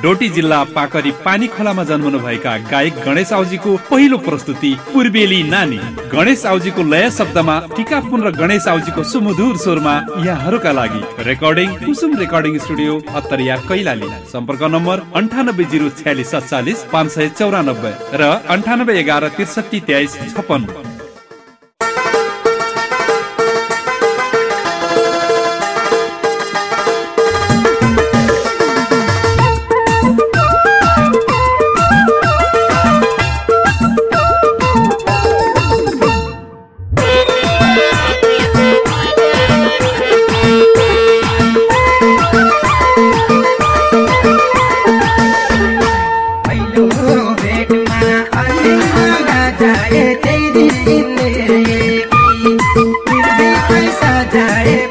डोटी जिल्ला पाकरी पानी खोलामा जन्मनुभएका गायक गणेश आउजीको पहिलो प्रस्तुति पूर्वेली नानी। गणेश आउजीको लय शब्दमा टिकापुन र गणेश आउजीको सुमधुर स्वरमा यहाँहरूका लागि। Recording Kusum recording studio Attariya Kailali. सम्पर्क नम्बर अन्ठानब्बे जिरो छ्यालिस सत्तालिस पाँच सय चौरानब्बे र अन्ठानब्बे एघार त्रिसठी तेइस छपन्न die.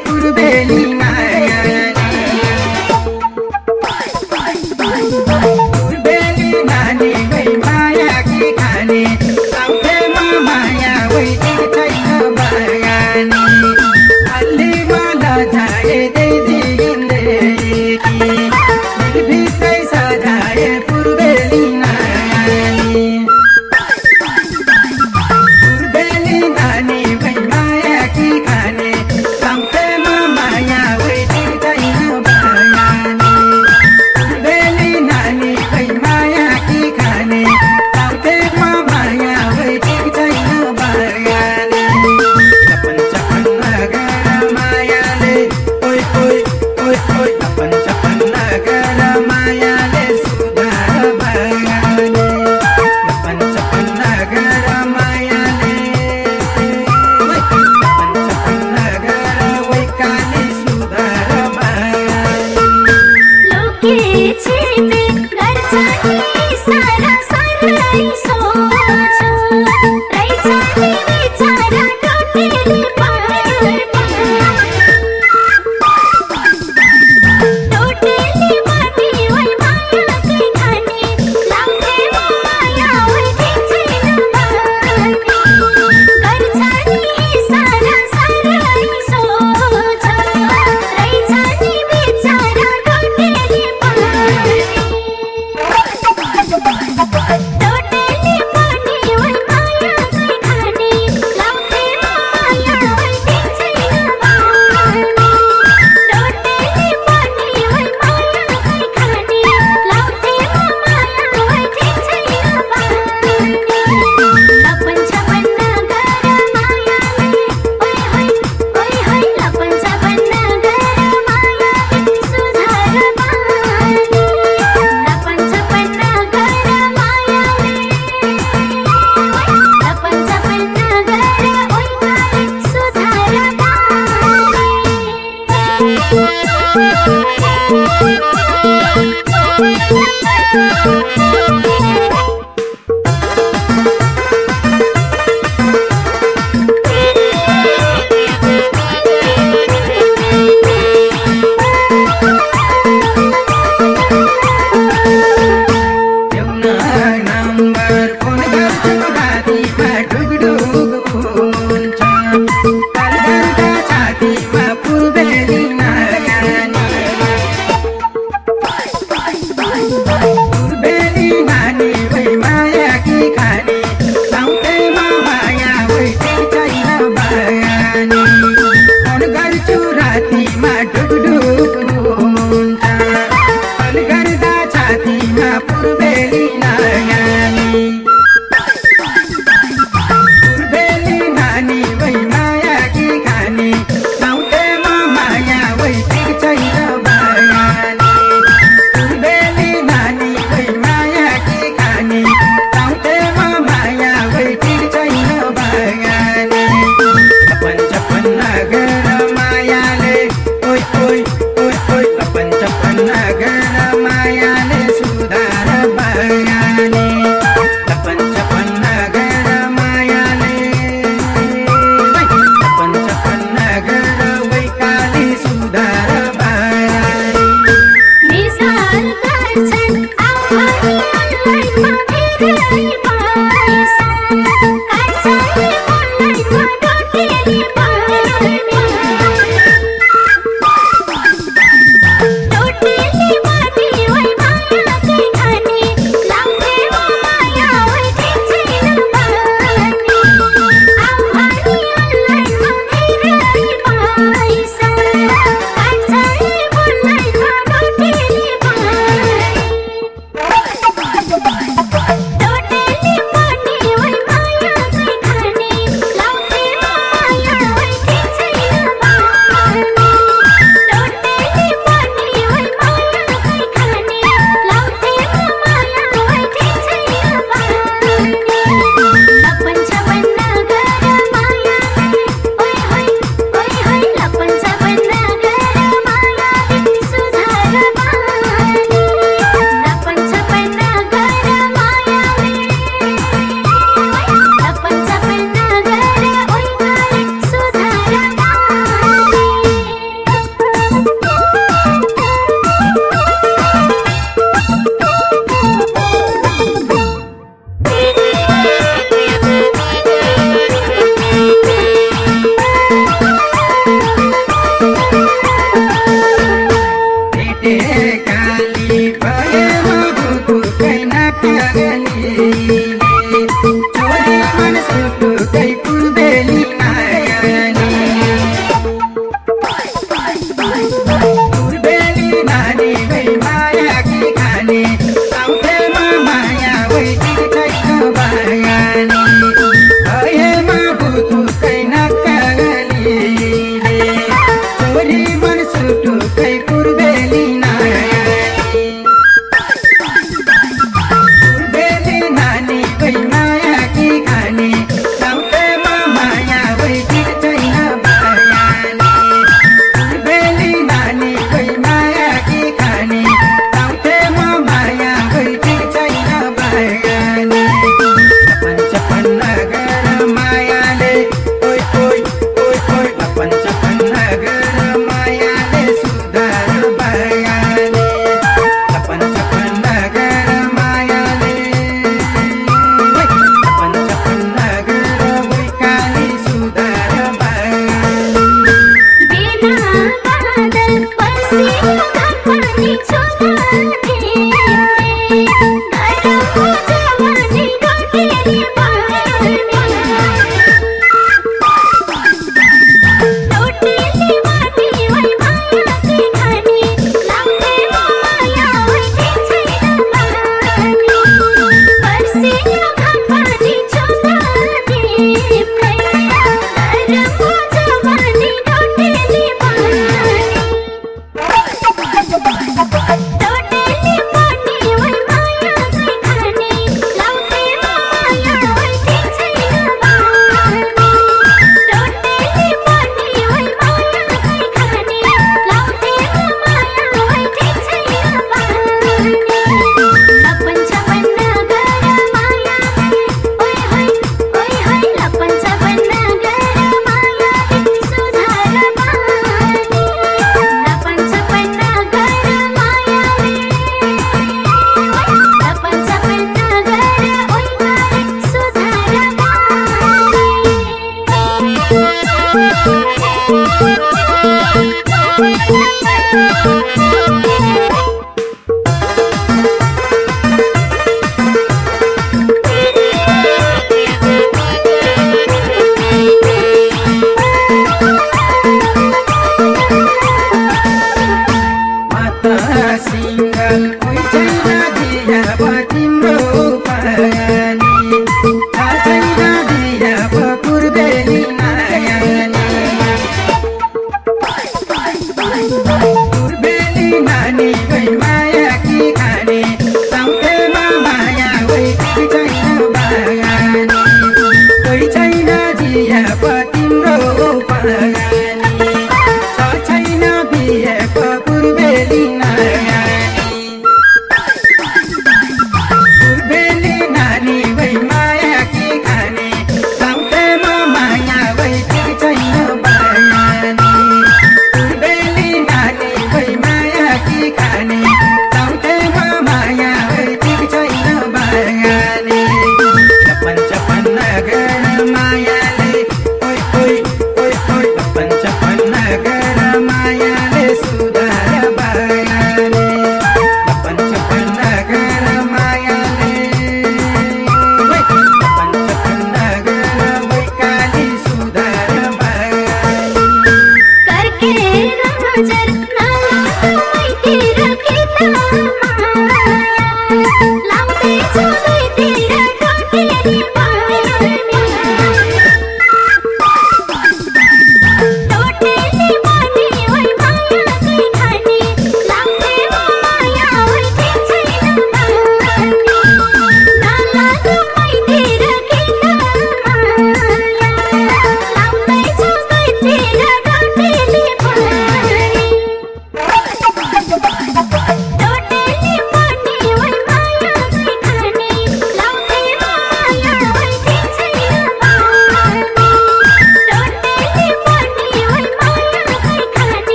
Amen.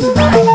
Bye.